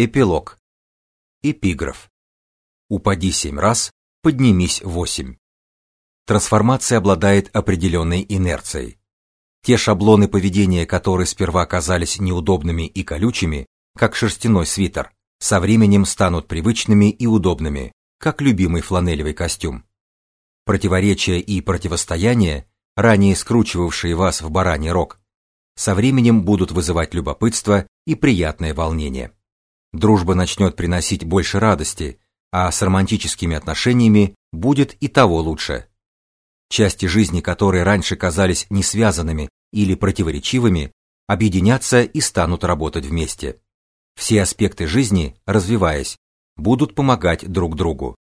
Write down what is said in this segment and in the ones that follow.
Эпилог. Эпиграф. Упади семь раз, поднимись восемь. Трансформация обладает определенной инерцией. Те шаблоны поведения, которые сперва казались неудобными и колючими, как шерстяной свитер, со временем станут привычными и удобными, как любимый фланелевый костюм. Противоречия и противостояния, ранее скручивавшие вас в бараний рог, со временем будут вызывать любопытство и приятное волнение. Дружба начнет приносить больше радости, а с романтическими отношениями будет и того лучше. Части жизни, которые раньше казались несвязанными или противоречивыми, объединятся и станут работать вместе. Все аспекты жизни, развиваясь, будут помогать друг другу.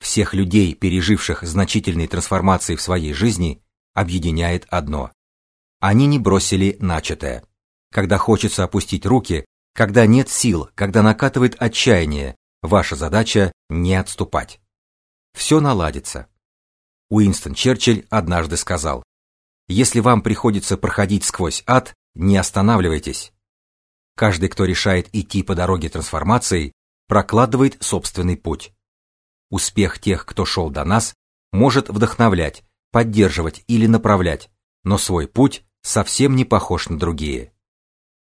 Всех людей, переживших значительные трансформации в своей жизни, объединяет одно. Они не бросили начатое. Когда хочется опустить руки, когда нет сил, когда накатывает отчаяние, ваша задача не отступать. Все наладится. Уинстон Черчилль однажды сказал: "Если вам приходится проходить сквозь ад, не останавливайтесь. Каждый, кто решает идти по дороге трансформации, прокладывает собственный путь. Успех тех, кто шел до нас, может вдохновлять, поддерживать или направлять, но свой путь совсем не похож на другие.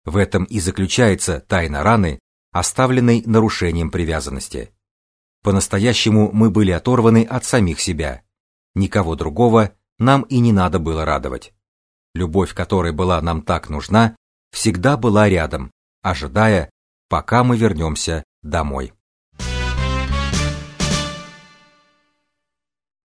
В этом и заключается тайна раны, оставленной нарушением привязанности. По-настоящему мы были оторваны от самих себя. Никого другого нам и не надо было радовать. Любовь, которая была нам так нужна, всегда была рядом, ожидая, пока мы вернемся домой.